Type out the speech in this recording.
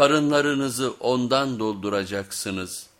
karınlarınızı ondan dolduracaksınız.''